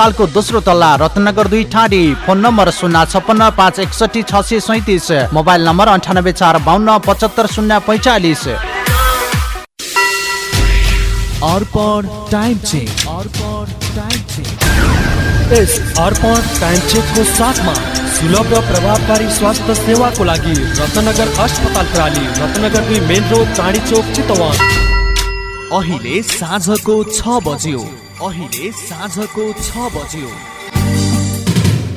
अस्पतालको दोस्रो तल्ला रत्नगर दुई ठाडी। फोन नम्बर शून्य छपन्न पाँच एकसठी छ सय सैतिस मोबाइल नम्बर अन्ठानब्बे चार बाहन्न पचहत्तर शून्य पैँचालिस। Arpan time check. Arpan time check. Yes Arpan time चेकको साथमा सुलभ र प्रभावकारी स्वास्थ्य सेवाको लागि रत्नगर अस्पताल प्रणाली रत्नगर दुई मेन रोड चाँडी चोक चितवन। अहिले साँझको छ बज्यो। अहिले साँझको छ बज्यो।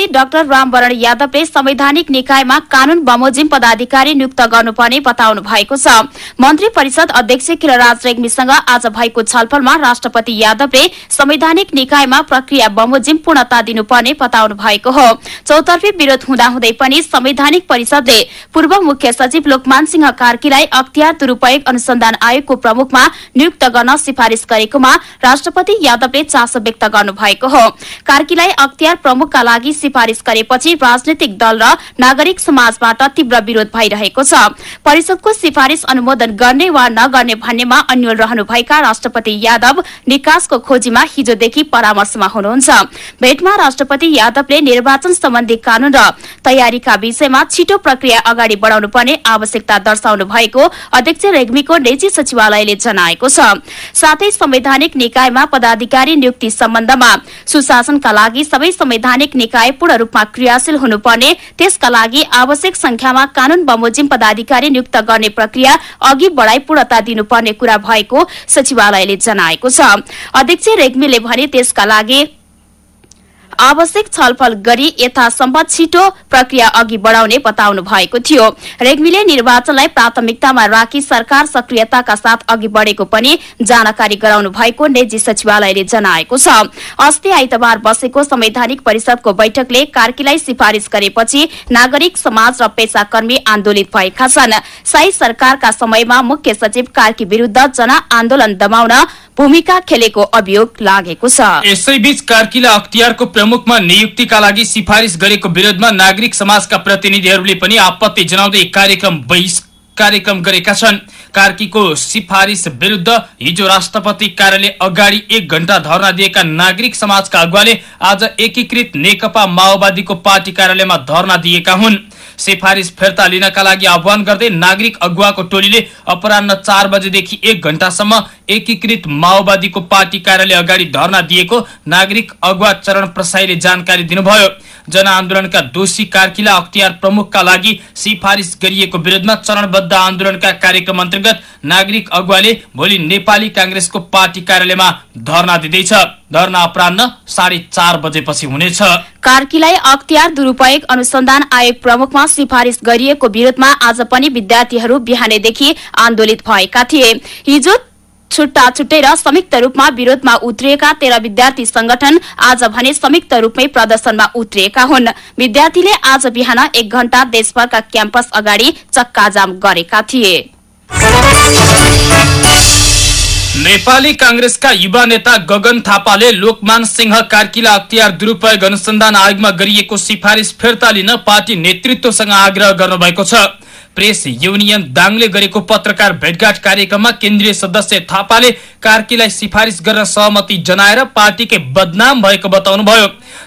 राष्ट्रपति डाक्टर रामवरण यादवले संवैधानिक निकायमा कानून बमोजिम पदाधिकारी नियुक्त गर्नुपर्ने बताउनु भएको छ। मन्त्री परिषद अध्यक्ष खिलराज रेग्मीसँग आज भएको छलफलमा राष्ट्रपति यादवले संवैधानिक निकायमा प्रक्रिया बमोजिम पूर्णता दिनुपर्ने बताउनु भएको हो। चौतर्फी विरोध हुँदाहुँदै पनि संवैधानिक परिषदले पूर्व मुख्य सचिव लोकमान सिंह कार्कीलाई अख्तियार दुरूपयोग अनुसन्धान आयोगको प्रमुखमा नियुक्त गर्न सिफारिश गरेकोमा राष्ट्रपति यादवले चासो व्यक्त गर्नु भएको हो। कार्कीलाई अख्तियार प्रमुखका लागि सिफारिश गरेपछि राजनैतिक दल र नागरिक समाजबाट तीव्र विरोध भइरहेको छ। परिषदको सिफारिश अनुमोदन गर्ने वा नगर्ने भन्नेमा अन्यल रहनुभएका राष्ट्रपति यादव निकासको खोजीमा हिजोदेखि परामर्शमा हुनुहुन्छ। भेटमा राष्ट्रपति यादवले निर्वाचन सम्बन्धी कानून र तयारीका विषयमा छिटो प्रक्रिया अगाडि बढाउनु पर्ने आवश्यकता दर्शाउनु भएको अध्यक्ष रेग्मीको निजी सचिवालयले जनाएको छ। साथै संवैधानिक निकायमा पदाधिकारी नियुक्ति सम्बन्धमा सुशासनका लागि सबै संवैधानिक निकाय पूर्ण रूपमा क्रियाशील हुनुपर्ने। त्यसका लागि आवश्यक संख्यामा कानून बमोजिम पदाधिकारी नियुक्त गर्ने प्रक्रिया अघि बढ़ाई पूर्णता दिनुपर्ने कुरा भएको सचिवालयले जनाएको छ। अध्यक्ष रेग्मीले भने त्यसका लागि आवश्यक छलफल गरी यथासम्भव छिटो प्रक्रिया अघि बढ़ाउने बताउनु भएको थियो। रेग्मीले निर्वाचनलाई प्राथमिकतामा राखी सरकार सक्रियताका साथ अघि बढ़ेको पनि जानकारी गराउनु भएको निजी सचिवालयले जनाएको छ। अस्ति आइतबार बसेको संवैधानिक परिषदको बैठकले कार्कीलाई सिफारिश गरेपछि नागरिक समाज र पेसाकर्मी आन्दोलित भएका छन्। शाही सरकारका समयमा मुख्य सचिव कार्की विरूद्ध जनआन्दोलन दमाउन भूमिका खेलेको अभियोग लागेको छ। यसैबीच कार्कीलाई अख्तियारको प्रमुखमा नियुक्तिका लागि सिफारिस गरेको विरोधमा नागरिक समाजका प्रतिनिधिहरूले पनि आपत्ति जनाउँदै कार्यक्रम कार्यक्रम गरेका छन्। कार्कीको सिफारिस विरुद्ध हिजो राष्ट्रपति कार्यालय अगाडि एक घण्टा धरना दिएका नागरिक समाजका अगुवाले आज एकीकृत नेकपा माओवादीको पार्टी कार्यालयमा धरना दिएका हुन्। सिफारिस फिर्ता लिनका लागि आह्वान गर्दै नागरिक अगुवाको टोलीले अपरान्न चार बजेदेखि एक घण्टासम्म एकीकृत माओवादीको पार्टी कार्यालय अगाडि धरना दिएको नागरिक अगुवा चरण प्रसाईले जानकारी दिनुभयो। जनआन्दोलनका दोषी कार्किला अख्तियार प्रमुखका लागि सिफारिस गरिएको विरोधमा चरणबद्ध आन्दोलनका कार्यक्रम अन्तर्गत नागरिक अगुवाले भोलि नेपाली काङ्ग्रेसको पार्टी कार्यालयमा धरना दिँदैछ। धरना अपरान्न साढे चार बजेपछि हुनेछ। कार्कीलाई अख्तियार दुरूपयोग अनुसन्धान आयोग प्रमुखमा सिफारिस गरिएको विरोधमा आज पनि विद्यार्थीहरू बिहानैदेखि आन्दोलित भएका थिए। हिजो छुट्टा छुट्टै र संयुक्त रूपमा विरोधमा उत्रिएका तेह्र विद्यार्थी संगठन आज भने संयुक्त रूपमै प्रदर्शनमा उत्रिएका हुन्। विद्यार्थीले आज बिहान एक घण्टा देशभरका क्याम्पस अगाडि चक्काजाम गरेका थिए। नेपाली काङ्ग्रेसका युवा नेता गगन थापाले लोकमान सिंह कार्कीला अख्तियार दुरूपयोग अनुसन्धान आयोगमा गरिएको सिफारिस फिर्ता लिन पार्टी नेतृत्वसँग आग्रह गर्नुभएको छ। प्रेस युनियन दाङले गरेको पत्रकार भेटघाट कार्यक्रममा केन्द्रीय सदस्य थापाले कार्कीलाई सिफारिस गर्न सहमति जनाएर पार्टीकै बदनाम भएको बताउनुभयो।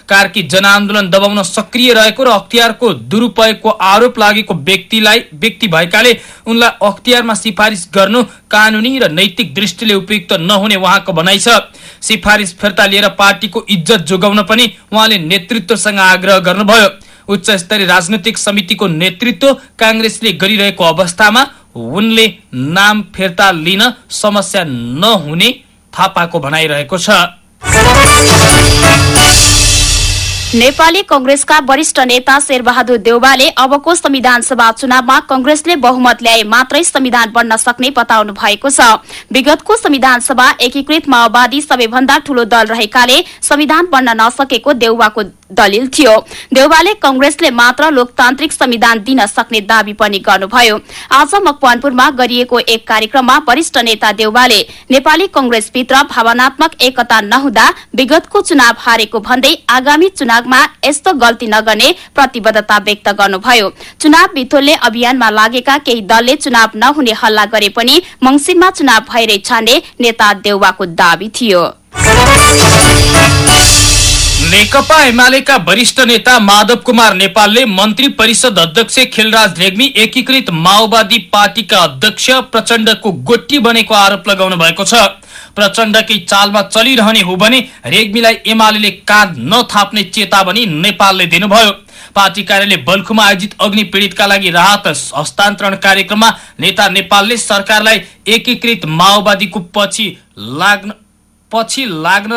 कार्की जनआन्दोलन दबाउन सक्रिय रहेको र अख्तियारको दुरूपयोगको आरोप लागेको व्यक्तिलाई व्यक्ति भएकाले उनलाई अख्तियारमा सिफारिस गर्नु कानूनी र नैतिक दृष्टिले उपयुक्त नहुने उहाँको भनाइ छ। सिफारिस फिर्ता लिएर पार्टीको इज्जत जोगाउन पनि उहाँले नेतृत्वसँग आग्रह गर्नुभयो। उच्च स्तरीय राजनैतिक समितिको नेतृत्व काङ्ग्रेसले गरिरहेको अवस्थामा उनले नाम फिर्ता लिन समस्या नहुने थापाको भनाइरहेको छ। नेपाली कंग्रेसका वरिष्ठ नेता शेरबहादुर देउवाले अबको संविधान सभा चुनावमा कंग्रेसले बहुमत ल्याए मात्रै संविधान बन्न सक्ने बताउनु भएको छ। विगतको संविधान सभा एकीकृत माओवादी सबैभन्दा ठूलो दल रहेकाले संविधान बन्न नसकेको देउवाको दलिल थियो। देउवाले कंग्रेसले मात्र लोकतान्त्रिक संविधान दिन सक्ने दावी पनि गर्नुभयो। आज मकवानपुरमा गरिएको एक कार्यक्रममा वरिष्ठ नेता देउवाले नेपाली कंग्रेसभित्र भावनात्मक एकता नहुँदा विगतको चुनाव हारेको भन्दै आगामी चुनावमा यस्तो गल्ती नगर्ने प्रतिबद्धता व्यक्त गर्नुभयो। चुनाव बिथोल्ने अभियानमा लागेका केही दलले चुनाव नहुने हल्ला गरे पनि मंगिरमा चुनाव भएरै छान्ने नेता देउवाको दावी थियो। नेकपा एमालेका वरिष्ठ नेता माधव कुमार नेपालले मन्त्री परिषद अध्यक्ष खेलराज रेग्मी एकीकृत माओवादी पार्टीका अध्यक्ष प्रचण्डको गोटी बनेको आरोप लगाउनु भएको छ। प्रचण्डकै चालमा चलिरहने हो भने रेग्मीलाई एमाले काँध नथाप्ने चेतावनी नेपालले दिनुभयो। पार्टी कार्यालय बल्खुमा आयोजित अग्नि पीड़ितका लागि राहत हस्तान्तरण कार्यक्रममा नेता नेपालले सरकारलाई एकीकृत माओवादीको पछि लाग्न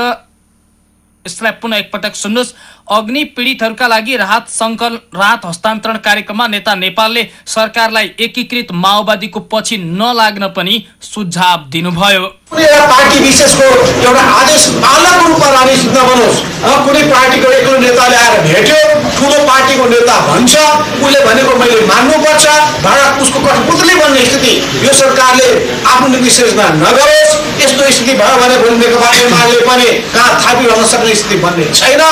यसलाई पुनः एकपटक सुन्नुहोस्। अग्नि पीडितहरूका लागि राहत संकल राहत हस्तान्तरण कार्यक्रममा नेता नेपालले सरकारलाई एकीकृत माओवादीको पछि नलाग्न पनि सुझाव दिनुभयो। पार्टी विशेषको एउटा आदेश पालक रूपमा राजनीति नबनोस् कुनै पार्टीको एक्लो नेताले आएर भेट्यो ठुलो पार्टीको नेता भन्छ उसले भनेको मैले मान्नुपर्छ भाडा उसको कठपुतली बन्ने स्थिति यो सरकारले आफ्नो नीति सिर्जना नगरोस् यस्तो स्थिति भयो भने नेकपा एमाले पनि कहाँ थापिरहन सक्ने स्थिति बन्ने छैन।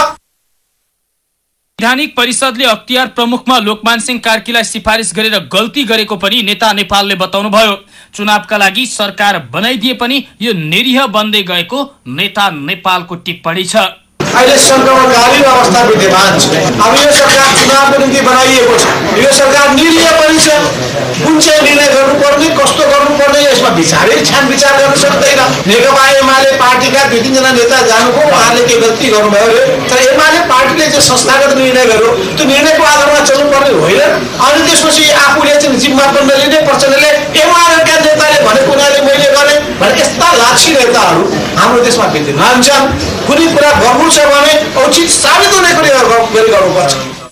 वैधानिक परिषदले अख्तियार प्रमुखमा लोकमान सिंह कार्कीलाई सिफारिस गरेर गल्ती गरेको पनि नेता नेपालले बताउनुभयो। चुनावका लागि सरकार बनाइदिए पनि यो निरीह बन्दै गएको नेता नेपालको टिप्पणी छ। अहिले सङ्क्रमणकालीन अवस्था विद्यमान छ। अब यो सरकार चुनावको निम्ति बनाइएको छ। यो सरकार निरीह पनि छ। कुन चाहिँ निर्णय गर्नुपर्ने कस्तो गर्नुपर्ने यसमा विचारै छान विचार गर्न सक्दैन। नेकपा एमाले पार्टीका दुई तिनजना नेता जानुभयो उहाँहरूले के गल्ती गर्नुभयो अरे तर एमाले पार्टीले चाहिँ संस्थागत निर्णय गर्यो त्यो निर्णयको आधारमा चल्नुपर्ने होइन। अनि त्यसपछि आफूले चाहिँ जिम्मा पनि नलिने प्रचण्डले एमालेका नेताले भनेको हुनाले मैले गरेँ भने यस्ता लाक्षी नेताहरू हाम्रो देशमा विद्यमान छन्। कुनै कुरा गर्नु छ भने औचित साबित हुने कुरा गरी गर्नुपर्छ।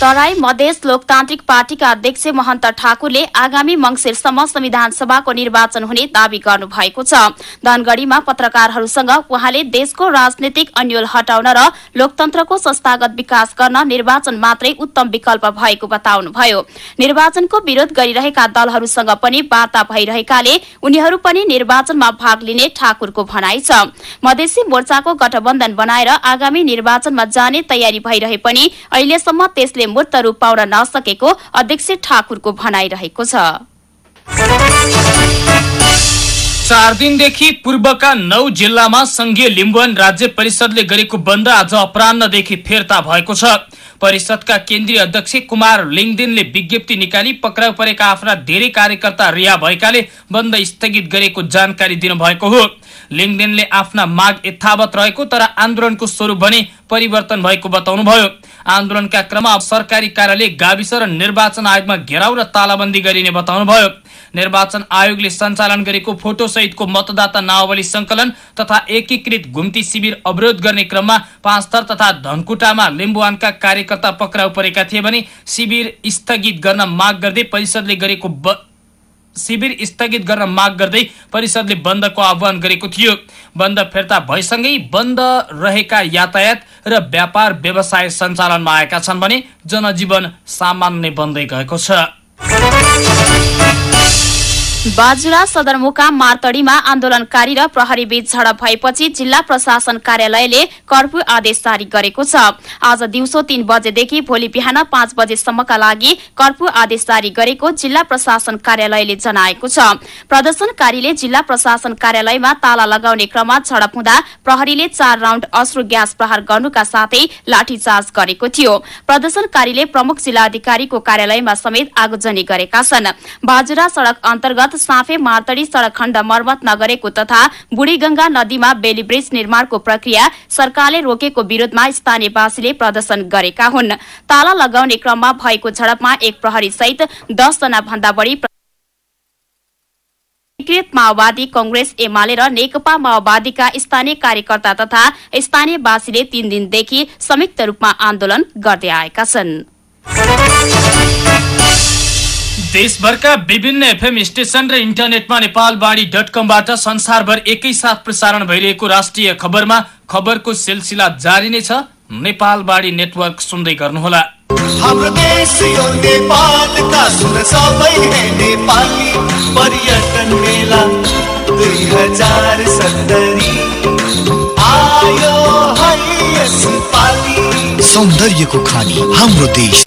तराई मधेस लोकतान्त्रिक पार्टीका अध्यक्ष महन्त ठाकुरले आगामी मंगिरसम्म संविधान सभाको निर्वाचन हुने दावी गर्नु भएको छ। धनगढ़ीमा पत्रकारहरूसँग उहाँले देशको राजनीतिक अन्यल हटाउन र लोकतन्त्रको संस्थागत विकास गर्न निर्वाचन मात्रै उत्तम विकल्प भएको बताउनुभयो। निर्वाचनको विरोध गरिरहेका दलहरूसँग पनि वार्ता भइरहेकाले उनीहरू पनि निर्वाचनमा भाग लिने ठाकुरको भनाइ छ। मधेसी मोर्चाको गठबन्धन बनाएर आगामी निर्वाचनमा जाने तयारी भइरहे पनि अहिलेसम्म त्यसले मूर्त रूप पाउन नसकेको अध्यक्ष ठाकुरको भनाइरहेको छ। चार दिनदेखि पूर्वका नौ जिल्लामा संघीय लिम्बुवान राज्य परिषदले गरेको बन्द आज अपरान्नदेखि फिर्ता भएको छ। परिषदका केन्द्रीय अध्यक्ष कुमार लिङदेनले विज्ञप्ति निकाली पक्राउ परेका आफ्ना धेरै कार्यकर्ता रिहा भएकाले बन्द स्थगित गरेको जानकारी दिनुभएको हो। लिङदेनले आफ्ना माग यथावत रहेको तर आन्दोलनको स्वरूप भने परिवर्तन भएको बताउनुभयो। आन्दोलनका क्रममा सरकारी कार्यालय गाविस र निर्वाचन आयोगमा घेराउ र तालाबन्दी गरिने बताउनुभयो। निर्वाचन आयोगले सञ्चालन गरेको फोटो सहितको मतदाता नावली संकलन तथा एकीकृत घुम्ती शिविर अवरोध गर्ने क्रममा पाँचथर तथा धनकुटामा लिम्बुवानका कार्यकर्ता पक्राउ परेका थिए भने शिविर स्थगित गर्न माग गर्दै परिषदले गरेको शिविर स्थगित गर्न माग गर्दै परिषदले बन्दको आह्वान गरेको थियो। बन्द फिर्ता भएसँगै बन्द रहेका यातायात र व्यापार व्यवसाय सञ्चालनमा आएका छन् भने जनजीवन सामान्य बन्दै गएको छ। बाजुरा सदरमुकाम मार्तडीमा आन्दोलनकारी र प्रहरी बीच झडप भएपछि जिल्ला प्रशासन कार्यालयले कर्फ्यू आदेश जारी गरेको छ। आज दिउँसो तीन बजेदेखि भोलि बिहान पाँच बजेसम्मका लागि कर्फ्यू आदेश जारी गरेको जिल्ला प्रशासन कार्यालयले जनाएको छ। प्रदर्शनकारीले जिल्ला प्रशासन कार्यालयमा ताला लगाउने क्रममा झडप हुँदा प्रहरीले चार राउण्ड अश्रु ग्यास प्रहार गर्नुका साथै लाठीचार्ज गरेको थियो। प्रदर्शनकारीले प्रमुख जिल्लाधिकारीको कार्यालयमा समेत आगोजनी गरेका छन्। बाजुरा सड़क अन्तर्गत साँफे मार्तडी सड़क खण्ड मर्मत नगरेको तथा बुढीगंगा नदीमा बेली ब्रिज निर्माणको प्रक्रिया सरकारले रोकेको विरोधमा स्थानीयवासीले प्रदर्शन गरेका हुन्। ताला लगाउने क्रममा भएको झडपमा एक प्रहरी सहित दसजना भन्दा बढी माओवादी कंग्रेस एमाले र नेकपा माओवादीका स्थानीय कार्यकर्ता तथा स्थानीयवासीले तीन दिनदेखि संयुक्त रूपमा आन्दोलन गर्दै आएका छन्। देशभरका विभिन्न एफएम स्टेशन र इन्टरनेटमा नेपालवाणी डट कमबाट संसारभर एकैसाथ प्रसारण भइरहेको राष्ट्रिय खबरमा खबरको सिलसिला जारी नै छ। नेपालवाणी नेटवर्क सुन्दै गर्नुहोला। पर्यटन मेला दुई हजार सत्तरी। आयो है यसपालि। सौन्दर्यको खानी हाम्रो देश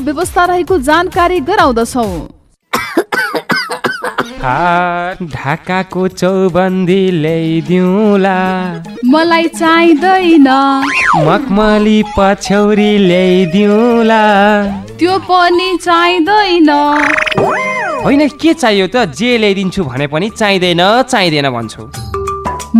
व्यवस्था रहेको जानकारी गराउँदछौ। ढाकाको चौबन्दी ल्याइदिउँला। मलाई चाहिँदैन। मखमली पछौरी ल्याइदिउँला। त्यो पनि चाहिँदैन। होइन के चाहियो त? जे ल्याइदिन्छु भने पनि चाहिँदैन चाहिँदैन भन्छु।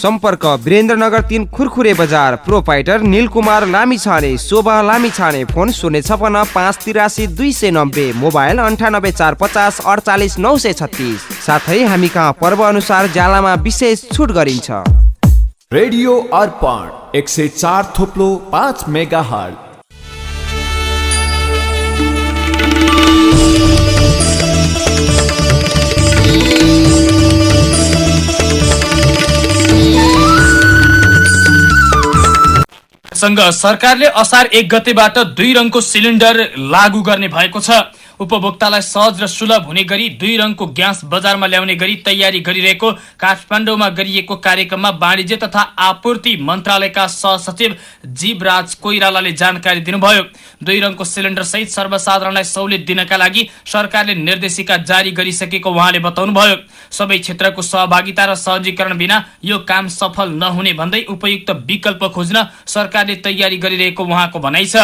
सम्पर्क वीरेन्द्रनगर तिन खुरखुरे बजार। प्रोपाइटर निलकुमार लामिछाने शोभा लामिछाने फोन शून्य छपन्न पाँच तिरासी दुई सय नब्बे मोबाइल अन्ठानब्बे चार पचास अडचालिस नौ सय छत्तिस। साथै हामी कहाँ पर्व अनुसार जालामा विशेष छुट गरिन्छ। रेडियो अर्पण एक सय चार थोप्लो पाँच मेगा हट सँग सरकारले असार एक गतेबाट दुई रङको सिलिन्डर लागू गर्ने भएको छ। उपभोक्तालाई सहज र सुलभ हुने गरी दुई रङको ग्यास बजारमा ल्याउने गरी तयारी गरिरहेको काठमाडौँमा गरिएको कार्यक्रममा वाणिज्य तथा आपूर्ति मन्त्रालयका सहसचिव जीवराज कोइरालाले जानकारी दिनुभयो। दुई रङको सिलिन्डर सहित सर्वसाधारणलाई सहुलियत दिनका लागि सरकारले निर्देशिका जारी गरिसकेको उहाँले बताउनुभयो। सबै क्षेत्रको सहभागिता र सहजीकरण बिना यो काम सफल नहुने भन्दै उपयुक्त विकल्प खोज्न सरकारले तयारी गरिरहेको उहाँको भनाइ छ।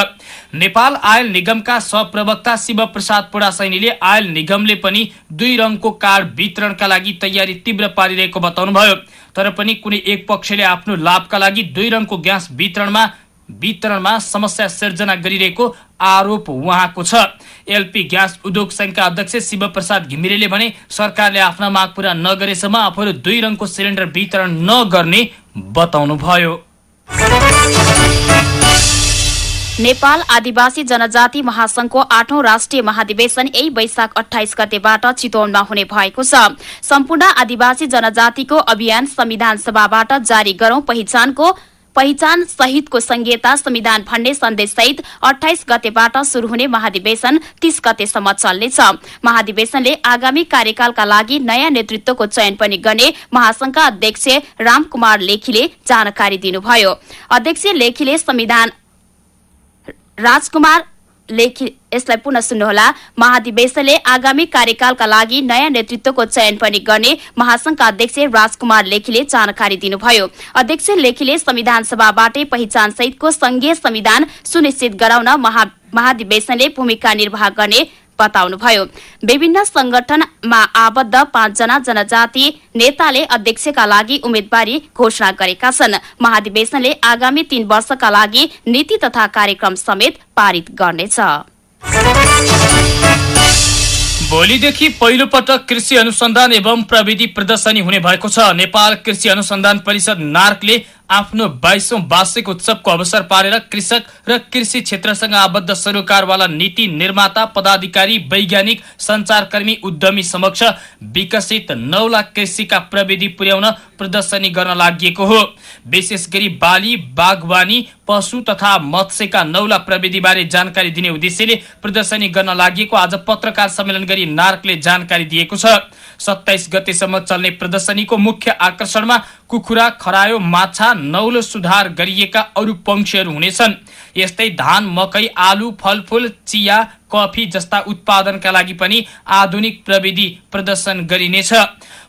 नेपाल आयल निगमका सहप्रवक्ता शिव प्रसाद पुडासैनीले आयल निगमले पनि दुई रङको कार्ड वितरणका लागि तयारी तीव्र पारिरहेको बताउनुभयो। तर पनि कुनै एक पक्षले आफ्नो लाभका लागि दुई रङको ग्यास वितरणमा वितरणमा समस्या सिर्जना गरिरहेको आरोप उहाँको छ। एलपी ग्यास उद्योग संघका अध्यक्ष शिव प्रसाद घिमिरेले भने सरकारले आफ्ना माग पूरा नगरेसम्म आफूहरू दुई रङको सिलिन्डर वितरण नगर्ने बताउनुभयो। नेपाल आदिवासी जनजाति महासंघको आठौं राष्ट्रिय महाधिवेशन यही वैशाख अठाइस गतेबाट चितवनमा हुने भएको छ। सम्पूर्ण आदिवासी जनजातिको अभियान संविधान सभाबाट जारी गरौं। पहिचानको पहिचान सहितको संहिता संविधान भन्ने सन्देश सहित अठाइस गतेबाट शुरू हुने महाधिवेशन तीस गतेसम्म चल्नेछ। महाधिवेशनले आगामी कार्यकालका लागि नयाँ नेतृत्वको चयन पनि गर्ने महासंघका अध्यक्ष रामकुमार लेखीले जानकारी दिनुभयो। अध्यक्ष लेखीले संविधान राजकुमार लेखी यसलाई पुनः सुन्नुहोला। महाधिवेशनले आगामी कार्यकालका लागि नयाँ नेतृत्वको चयन पनि गर्ने महासंघका अध्यक्ष राजकुमार लेखीले जानकारी दिनुभयो। अध्यक्ष लेखीले संविधान सभाबाटै पहिचान सहितको संघीय संविधान सुनिश्चित गराउन महा महाधिवेशनले भूमिका निर्वाह गर्ने बताउनुभयो। विभिन्न संगठनमा आबद्ध पाँचजना जनजाति नेताले अध्यक्षका लागि उम्मेद्वारी घोषणा गरेका छन्। महाधिवेशनले आगामी तीन वर्षका लागि नीति तथा कार्यक्रम समेत पारित गर्नेछ। भोलिदेखि पहिलो पटक कृषि अनुसन्धान एवं प्रविधि प्रदर्शनी हुने भएको छ। नेपाल कृषि अनुसन्धान परिषद नार्कले आफ्नो बाइसौं वार्षिक उत्सवको अवसर पारेर कृषक र कृषि क्षेत्रसँग आबद्ध सरोकारवाला नीति निर्माता पदाधिकारी वैज्ञानिक संचारकर्मी उद्यमी समक्ष विकसित नौ लाख कृषिका प्रविधि पुर्याउन प्रदर्शनी गर्न लागि हो। विशेष गरी बाली बागवानी पशु तथा मत्स्यका नौला प्रविधिबारे जानकारी दिने उद्देश्यले प्रदर्शनी गर्न लागि आज पत्रकार सम्मेलन गरी नार्कले जानकारी दिएको छ। सत्ताइस गतेसम्म चल्ने प्रदर्शनीको मुख्य आकर्षणमा कुखुरा खरायो माछा नौलो सुधार गरिएका अरू पंक्षीहरू हुनेछन्। यस्तै धान मकै आलु फलफुल चिया कफी जस्ता उत्पादनका लागि पनि आधुनिक प्रविधि प्रदर्शन गरिनेछ।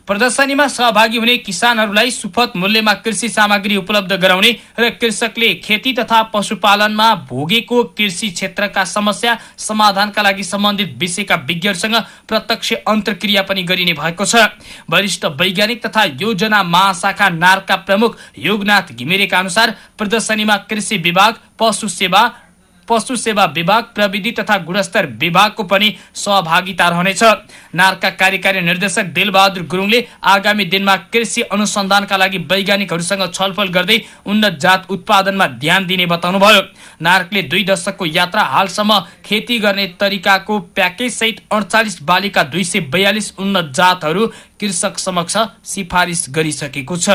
प्रदर्शनीमा सहभागी हुने किसानहरूलाई सुपथ मूल्यमा कृषि सामग्री उपलब्ध गराउने र कृषकले खेती तथा पशुपालनमा भोगेको कृषि क्षेत्रका समस्या समाधानका लागि सम्बन्धित विषयका विज्ञहरूसँग प्रत्यक्ष अन्तर्क्रिया पनि गरिने भएको छ। वरिष्ठ वैज्ञानिक तथा योजना महाशाखा नारका प्रमुख योगनाथ घिमिरेका अनुसार प्रदर्शनीमा कृषि विभाग पशु सेवा पशु सेवा विभाग प्रविधि तथा गुणस्तर विभागको पनि सहभागिता रहनेछ। नारका कार्यकारी निर्देशक दिलबहादुर गुरुङले आगामी दिनमा कृषि अनुसन्धानका लागि वैज्ञानिकहरूसँग छलफल गर्दै उन्नत जात उत्पादनमा ध्यान दिने बताउनुभयो। नार्कले दुई दशकको यात्रा हालसम्म खेती गर्ने तरिकाको प्याकेज सहित अडचालिस बालिका दुई सय बयालिस उन्नत जातहरू कृषक समक्ष सिफारिस गरिसकेको छ।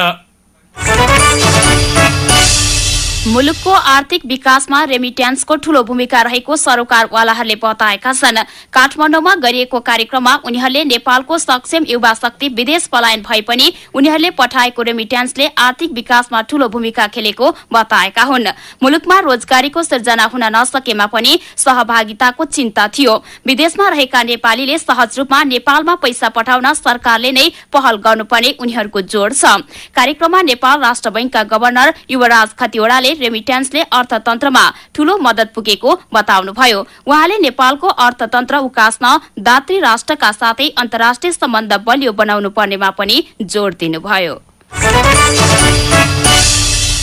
मुलुकको आर्थिक विकासमा रेमिट्यान्सको ठूलो भूमिका रहेको सरोकारवालाहरूले बताएका छन्। काठमाडौँमा गरिएको कार्यक्रममा उनीहरूले नेपालको सक्षम युवा शक्ति विदेश पलायन भए पनि उनीहरूले पठाएको रेमिट्यान्सले आर्थिक विकासमा ठूलो भूमिका खेलेको बताएका हुन्। मुलुकमा रोजगारीको सिर्जना हुन नसकेमा पनि सहभागिताको चिन्ता थियो। विदेशमा रहेका नेपालीले सहज रूपमा नेपालमा पैसा पठाउन सरकारले नै पहल गर्नुपर्ने उनीहरूको जोड़ छ। कार्यक्रममा नेपाल राष्ट्र बैंकका गवर्नर युवराज खतिवड़ाले रेमिट्यान्सले अर्थतन्त्रमा ठूलो मदत पुगेको बताउनुभयो। उहाँले नेपालको अर्थतन्त्र उकास्न दात्री राष्ट्रका साथै अन्तर्राष्ट्रिय सम्बन्ध बलियो बनाउनु पर्नेमा पनि जोड़ दिनुभयो।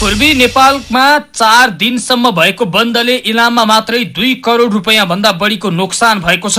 पूर्वी नेपालमा चार दिनसम्म भएको बन्दले इलाममा मात्रै दुई करोड रुपियाँ भन्दा बढीको नोक्सान भएको छ।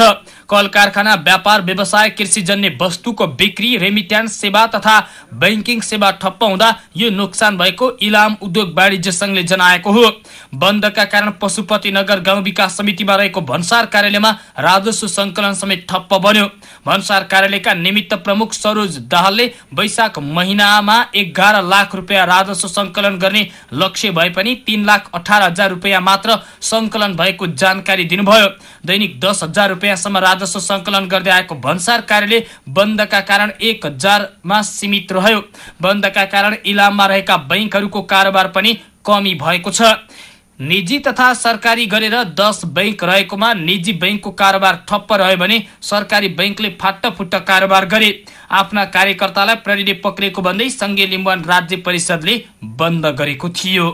कल कारखाना व्यापार व्यवसाय कृषिजन्य वस्तुको बिक्री रेमिट्यान्स सेवा तथा ब्याङ्किङ सेवा ठप्प हुँदा यो नोक्सान भएको इलाम उद्योग वाणिज्य संघले जनाएको हो। बन्दका कारण पशुपति नगर गाउँ विकास समितिमा रहेको भन्सार कार्यालयमा राजस्व संकलन समेत ठप्प बन्यो। भन्सार कार्यालयका निमित्त प्रमुख सरोज दाहालले वैशाख महिनामा एघार लाख रुपियाँ राजस्व संकलन गर्ने लक्ष्य भए पनि तीन लाख अठार हजार रुपियाँ मात्र संकलन भएको जानकारी दिनुभयो। दैनिक दस हजार रुपियाँसम्म सङ्कलन गर्दै आएको भन्सार कार्यालय बन्दका कारण एक हजारमा सीमित रह्यो। बन्दका कारण इलाममा रहेका बैङ्कहरूको कारोबार पनि कमी भएको छ। निजी तथा सरकारी गरेर दस बैङ्क रहेकोमा निजी बैङ्कको कारोबार ठप्प रह्यो भने सरकारी बैङ्कले फाट्टफुट्ट कारोबार गरे। आफ्ना कार्यकर्तालाई प्रहरीले पक्रेको भन्दै सङ्घीय लिम्बुवान राज्य परिषदले बन्द गरेको थियो।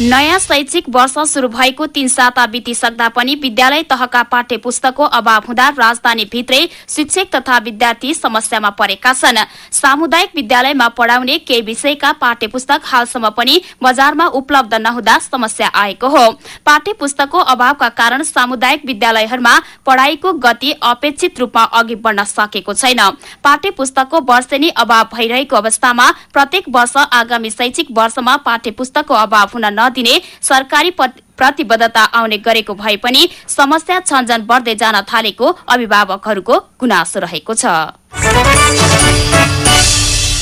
नयाँ शैक्षिक वर्ष शुरू भएको तीन साता बितिसक्दा पनि विद्यालय तहका पाठ्य पुस्तकको अभाव हुँदा राजधानी भित्रै शिक्षक तथा विद्यार्थी समस्यामा परेका छन्। सामुदायिक विद्यालयमा पढाउने केही विषयका पाठ्य पुस्तक हालसम्म पनि बजारमा उपलब्ध नहुँदा समस्या आएको हो। पाठ्य पुस्तकको अभावका कारण सामुदायिक विद्यालयहरूमा पढ़ाईको गति अपेक्षित रूपमा अघि बढ्न सकेको छैन। पाठ्य पुस्तकको वर्षेनी अभाव भइरहेको अवस्थामा प्रत्येक वर्ष आगामी शैक्षिक वर्षमा पाठ्य अभाव हुन नदिने सरकारी प्रतिबद्धता आउने गरेको भए पनि समस्या छन्जन बढ्दै जान थालेको अभिभावकहरूको गुनासो रहेको छ।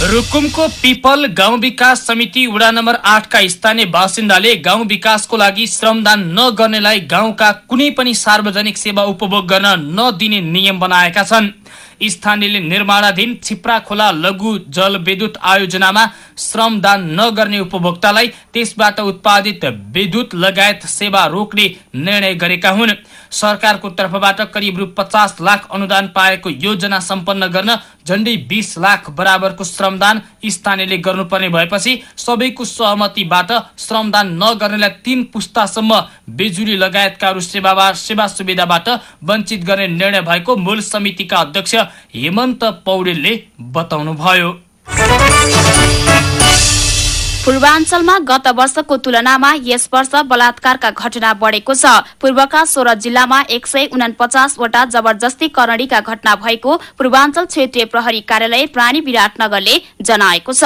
रुकुमको पिपल गाउँ विकास समिति वडा नम्बर आठका स्थानीय बासिन्दाले गाउँ विकासको लागि श्रमदान नगर्नेलाई गाउँका कुनै पनि सार्वजनिक सेवा उपभोग गर्न नदिने नियम बनाएका छन्। स्थानीयले निर्माणाधीन छिप्रा खोला लघु जलविद्युत आयोजनामा श्रमदान नगर्ने उपभोक्तालाई त्यसबाट उत्पादित विद्युत लगायत सेवा रोक्ने निर्णय गरेका हुन्। सरकारको तर्फबाट करिब रु पचास लाख अनुदान पाएको योजना सम्पन्न गर्न झण्डै बिस लाख बराबरको श्रमदान स्थानीयले गर्नुपर्ने भएपछि सबैको सहमतिबाट श्रमदान नगर्नेलाई तीन पुस्तासम्म बिजुली लगायतका अरू सेवा सेवा सुविधाबाट वञ्चित गर्ने निर्णय भएको मूल समितिका अध्यक्ष हेमन्त पौडेलले बताउनुभयो। Música पूर्वाञ्चलमा गत वर्षको तुलनामा यस वर्ष बलात्कारका घटना बढेको छ। पूर्वका सोह्र जिल्लामा एक सय उनापचासवटा जबरजस्ती करणीका घटना भएको पूर्वाञ्चल क्षेत्रीय प्रहरी कार्यालय प्राणी विराटनगरले जनाएको छ।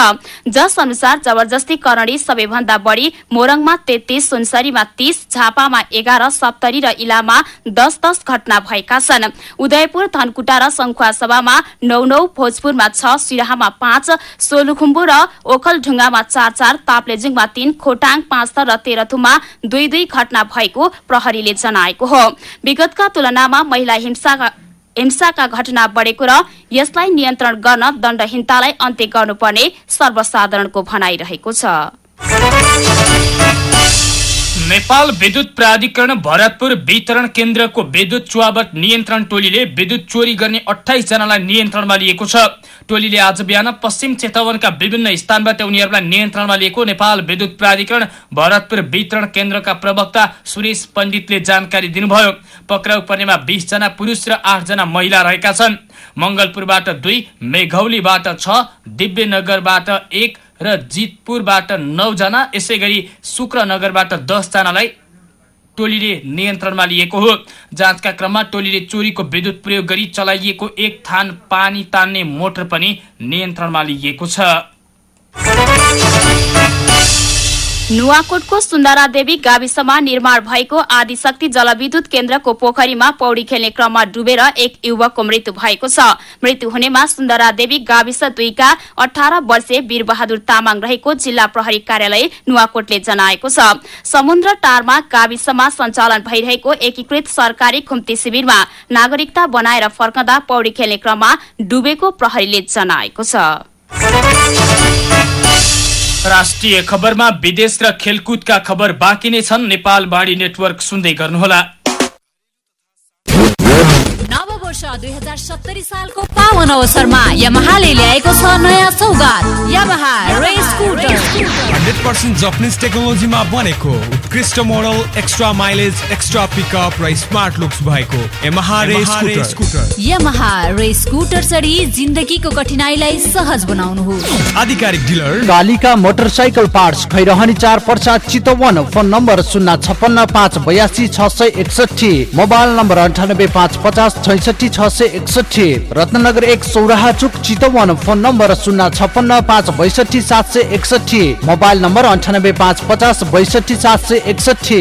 जस अनुसार जबरजस्ती करणी सबैभन्दा बढ़ी मोरङमा तेत्तीस सुनसरीमा तीस झापामा एघार सप्तरी र इलामा दस दस घटना भएका छन्। उदयपुर धनकुटा र सभा नौ नौ भोजपुरमा छ सिराहामा पाँच सोलुखुम्बु र ओखलढुङ्गामा चार चार अनुसार ताप्लेजुङमा तीन खोटाङ पाँच र तेह्रथुममा दुई दुई घटना भएको प्रहरीले जनाएको हो। विगतका तुलनामा महिला हिंसाका हिंसाका घटना बढेको र यसलाई नियन्त्रण गर्न दण्डहीनतालाई अन्त्य गर्नुपर्ने सर्वसाधारणको भनाइरहेको छ। नेपाल विद्युत प्राधिकरण भरतपुर वितरण केन्द्रको विद्युत चुहावट नियन्त्रण टोलीले विद्युत चोरी गर्ने अठाइस जनालाई नियन्त्रणमा लिएको छ। टोलीले आज बिहान पश्चिम चेतवनका विभिन्न स्थानबाट उनीहरूलाई नियन्त्रणमा लिएको नेपाल विद्युत प्राधिकरण भरतपुर वितरण केन्द्रका प्रवक्ता सुरेश पण्डितले जानकारी दिनुभयो। पक्राउ पर्नेमा जना पुरुष र जना महिला रहेका छन्। मङ्गलपुरबाट दुई मेघौलीबाट छ दिव्यनगरबाट एक र जितपुरबाट नौजना यसै गरी शुक्रनगरबाट दसजनालाई टोलीले नियन्त्रणमा लिएको हो। जाँचका क्रममा टोलीले चोरीको विद्युत प्रयोग गरी चलाइएको एक थान पानी तान्ने मोटर पनि नियन्त्रणमा लिएको छ। नुवाकोटको सुन्दरा देवी गाविसमा निर्माण भएको आदिशक्ति जलविद्युत केन्द्रको पोखरीमा पौडी खेल्ने क्रममा डुबेर एक युवकको मृत्यु भएको छ। मृत्यु हुनेमा सुन्दरा देवी गाविस दुईका अठार वर्षीय वीरबहादुर तामाङ रहेको जिल्ला प्रहरी कार्यालय नुवाकोटले जनाएको छ। समुद्र टारमा गाविसमा सञ्चालन भइरहेको एकीकृत सरकारी खुम्ती शिविरमा नागरिकता बनाएर फर्कँदा पौडी खेल्ने क्रममा डुबेको प्रहरीले जनाएको छ। राष्ट्रिय खबरमा विदेश र खेलकुदका खबर बाँकी नै छन्। नेपाल बाणी नेटवर्क सुन्दै गर्नुहोला। वर्ष दुई हजार सत्तरी सालको पावन अवसरमा यमहाले ल्याएको छ नयाँ सौगात। Yamaha race scooter. Hundred percent Japanese टेक्नोलोजीमा बनेको उत्कृष्ट model extra mileage extra pickup र स्मार्ट लुक्स भएको Yamaha race scooter. Yamaha race scooter चढी जिन्दगीको कठिनाईलाई सहज बनाउनुहोस्। आधिकारिक dealer Kalika motorcycle parts Khairahani चार पर्सा चितवन फोन नम्बर शून्य छपन्न पाँच बयासी छ सय एकसठी मोबाइल नम्बर अन्ठानब्बे पाँच पचास छैसठी छैसठी छ सय एकसठी रत्नगर एक सौराहा चुक चितवन फोन नम्बर शून्य छपन्न पाँच बैसठी सात सय एकसठी मोबाइल नम्बर अन्ठानब्बे पाँच पचास बैसठी सात सय एकसठी।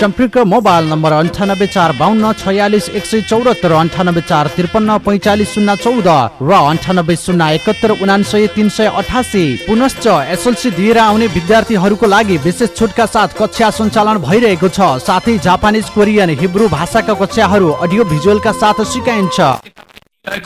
सम्पर्क मोबाइल नम्बर अन्ठानब्बे चार बाहन्न छयालिस एक सय चौरात्तर अन्ठानब्बे चार त्रिपन्न पैँचालिस शून्य चौध र अन्ठानब्बे शून्य एकहत्तर उनासय तिन सय अठासी। पुनश्च एसएलसी दिएर आउने विद्यार्थीहरूको लागि विशेष छुटका साथ कक्षा सञ्चालन भइरहेको छ। साथै जापानिज कोरियन हिब्रू भाषाका कक्षाहरू अडियो भिजुअलका साथ सिकाइन्छ।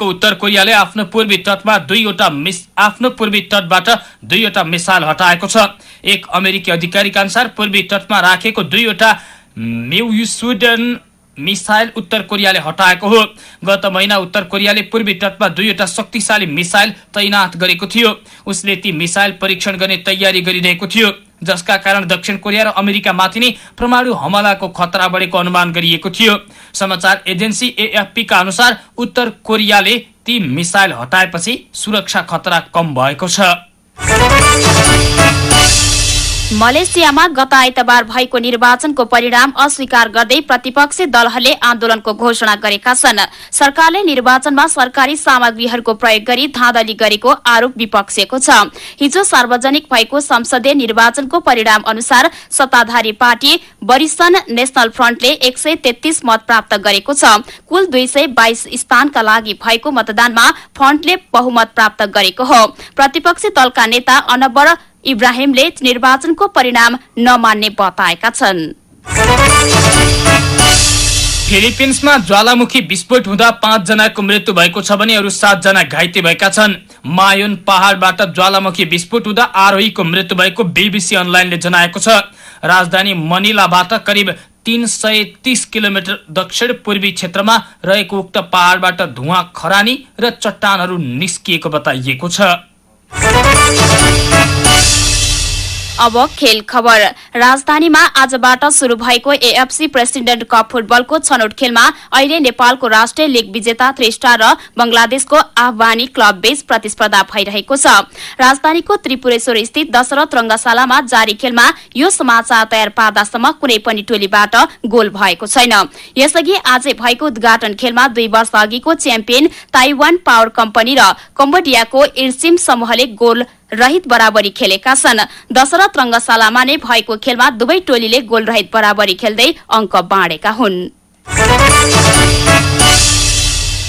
उत्तर कोरियाले आफ्नो पूर्वी तटमा दुईवटा मिस आफ्नो पूर्वी तटबाट दुईवटा मिसाइल हटाएको छ। एक अमेरिकी अधिकारीका अनुसार पूर्वी तटमा राखेको दुईवटा म्युसुडन मिसाइल उत्तर कोरियाले हटाएको हो। गत महिना उत्तर कोरियाले पूर्वी तटमा दुईवटा शक्तिशाली मिसाइल तैनात गरेको थियो। उसले ती मिसाइल परीक्षण गर्ने तयारी गरिरहेको थियो जसका कारण दक्षिण कोरिया र अमेरिकामाथि नै परमाणु हमलाको खतरा बढेको अनुमान गरिएको थियो। समाचार एजेन्सी एएफपी का अनुसार उत्तर कोरियाले ती मिसाइल हटाएपछि सुरक्षा खतरा कम भएको छ। मलेसियामा गत आइतबार भएको निर्वाचनको परिणाम अस्वीकार गर्दै प्रतिपक्षी दलहरूले आन्दोलनको घोषणा गरेका छन्। सरकारले निर्वाचनमा सरकारी सामग्रीहरूको प्रयोग गरी धाँधली गरेको आरोप विपक्षीको छ। हिजो सार्वजनिक भएको संसदीय निर्वाचनको परिणाम अनुसार सत्ताधारी पार्टी वरिसन नेशनल फ्रन्टले एक सय तेत्तीस मत प्राप्त गरेको छ। कुल दुई सय बाइस स्थानका लागि भएको मतदानमा फ्रन्टले बहुमत प्राप्त गरेको हो। प्रतिपक्षी दलका नेता अनवर इब्राहिमले निर्वाचनको परिणाम नमान्ने बताएका छन्। फिलिपिन्समा ज्वालामुखी विस्फोट हुँदा पाँचजनाको मृत्यु भएको छ भने अरू सातजना घाइते भएका छन्। मायोन पहाडबाट ज्वालामुखी विस्फोट हुँदा आरोहीको मृत्यु भएको बिबिसी अनलाइनले जनाएको छ। राजधानी मनिलाबाट करिब तीन सय तीस किलोमिटर दक्षिण पूर्वी क्षेत्रमा रहेको उक्त पहाडबाट धुवा खरानी र चट्टानहरू निस्किएको बताइएको छ। Música अब खेल खबर। राजधानीमा आजबाट शुरू भएको एएफसी प्रेसिडेन्ट कप फुटबलको छनौट खेलमा अहिले नेपालको राष्ट्रिय लीग विजेता त्रिस्टा र बंगलादेशको आह्वानी क्लब बीच प्रतिस्पर्धा भइरहेको छ। राजधानीको त्रिपुरेश्वर स्थित दशरथ रंगशालामा जारी खेलमा यो समाचार तयार पार्दासम्म कुनै पनि टोलीबाट गोल भएको छैन। यसअघि आजै भएको उद्घाटन खेलमा दुई वर्ष अघिको च्याम्पियन ताइवान पावर कम्पनी र कम्बोडियाको इर्सिम समूहले गोल रहित बराबरी खेलेका छन्। दशरथ रंगशालामा नै भएको खेलमा दुवै टोलीले गोल रहित बराबरी खेल्दै अङ्क बाँडेका हुन्।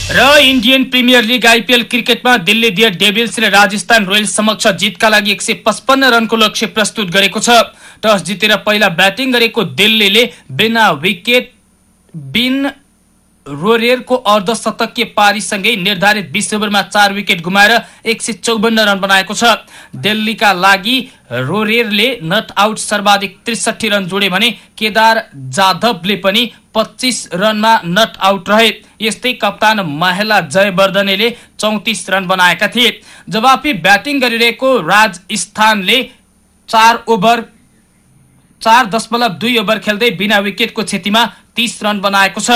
र इन्डियन प्रिमियर लिग आइपिएल क्रिकेटमा दिल्ली डियर डेभिल्स र राजस्थान रोयल्स समक्ष जितका लागि एक सय पचपन्न रनको लक्ष्य प्रस्तुत गरेको छ। टस जितेर पहिला ब्याटिङ गरेको दिल्लीले बिना विकेट बिन रोरेरको अर्धशतकीय पारीसँगै निर्धारित बिस ओभरमा चार विकेट गुमाएर एक सय चौवन्न रन बनाएको छ। दिल्लीका लागि रोरेरले नट आउट सर्वाधिक त्रिसठी रन जोडे भने केदार जाधवले पनि पच्चिस रनमा नट आउट रहे। यस्तै कप्तान महिला जयवर्धनेले चौतिस रन बनाएका थिए। जवाफी ब्याटिङ गरिरहेको राजस्थानले चार ओभर चार दशमलव दुई ओभर खेल्दै बिना विकेटको क्षतिमा तीस रन बनाएको छ।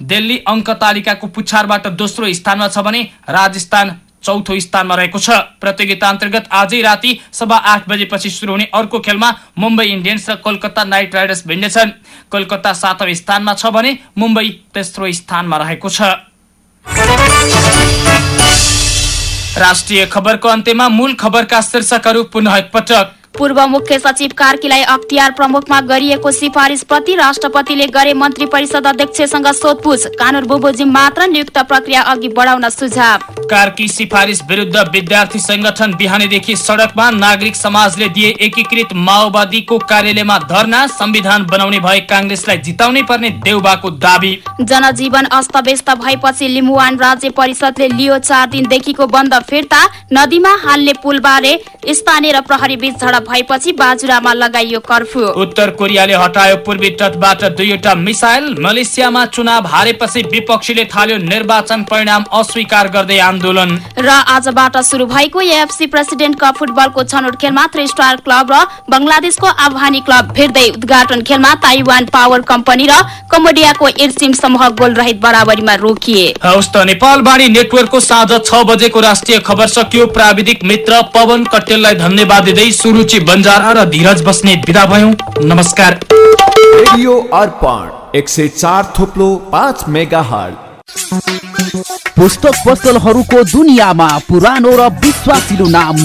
दिल्ली अङ्क तालिकाको पुच्छारबाट दोस्रो स्थानमा छ भने राजस्थान चौथो स्थानमा रहेको छ। प्रतियोगिता अन्तर्गत आजै राति सभा आठ बजेपछि सुरु हुने अर्को खेलमा मुम्बई इन्डियन्स र कोलकाता नाइट राइडर्स भिड्नेछन्। कोलकाता सातौं स्थानमा छ भने मुम्बई तेस्रो स्थानमा रहेको छ। राष्ट्रिय खबरको अन्त्यमा मूल खबरका शीर्षकहरू पुनः एकपटक। पूर्व मुख्य सचिव कार्कीलाई अख्तियार प्रमुखमा गरिएको सिफारिस प्रति राष्ट्रपतिले गरे मन्त्री परिषद अध्यक्षसँग सोधपुछ। कानून बमोजिम मात्र नियुक्त प्रक्रिया अघि बढाउन सुझाव। कार्की सिफारिस विरुद्ध विद्यार्थी संगठन बिहानैदेखि सड़कमा नागरिक समाजले दिए एकीकृत माओवादीको कार्यालयमा धरना संविधान बनाउने भए काङ्ग्रेसलाई जिताउनै पर्ने देउबाको दावी। जनजीवन अस्तव्यस्त भएपछि लिम्बुवान राज्य परिषदले लियो चार दिनदेखिको बन्द फिर्ता नदीमा हाल्ने पुलबारे स्थानीय र प्रहरी बीच झडप भएपछि बाजुरामा लगाइयो कर्फ्यू उत्तर कोरियाले हटायो पूर्वी तटबाट दुईवटा मिसाइल। मलेसियामा चुनाव हारेपछि विपक्षीले थाल्यो निर्वाचन परिणाम अस्वीकार गर्दै आन्दोलन। र आजबाट सुरु भएको एएफसी प्रेसिडेन्ट कप फुटबलको छनौट खेलमा थ्री स्टार क्लब र बंगलादेशको आह्वानी क्लब भिड्दै उद्घाटन खेलमा ताइवान पावर कम्पनी र कम्बोडियाको एर्सिम समूह गोल रहित बराबरीमा रोकिए। हवस् त नेपालवाणी नेटवर्कको साँझ छ बजेको राष्ट्रिय खबर सकियो प्राविधिक मित्र पवन कटेललाई धन्यवाद दिँदै सुरुचि बन्जारा र धीरज बस्ने विदा भयौँ। नमस्कार। रेडियो अर्पण एक सय चार थोप्लो पाँच मेगा पुस्तक पसलहरूको दुनियाँमा पुरानो र विश्वासिलो नाम।